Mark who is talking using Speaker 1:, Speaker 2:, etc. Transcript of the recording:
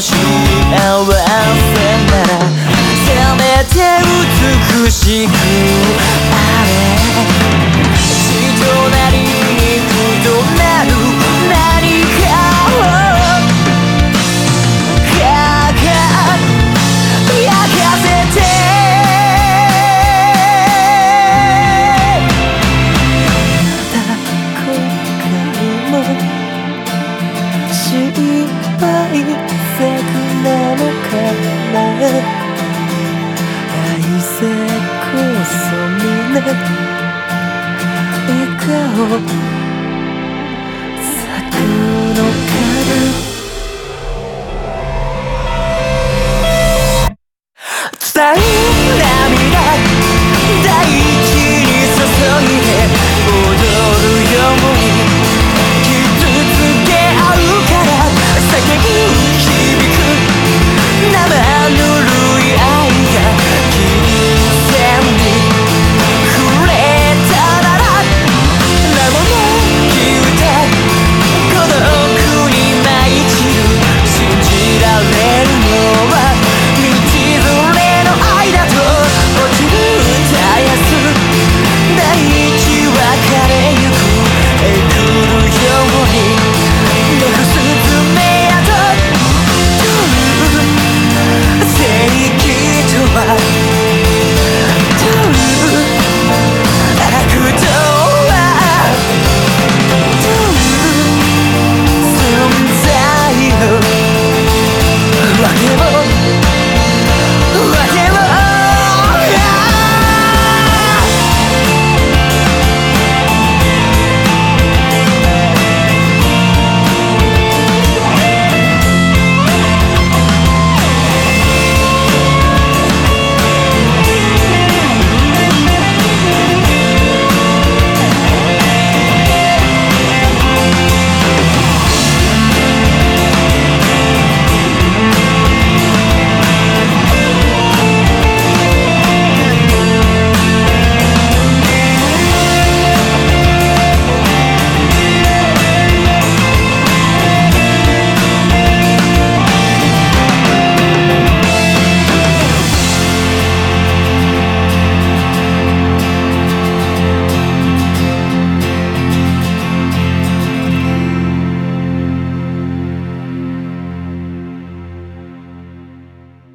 Speaker 1: せめて美しく。あれ。地上なりに異なる。何かを。輝かせてただ今回も心配作なのかな？愛せこそ皆笑顔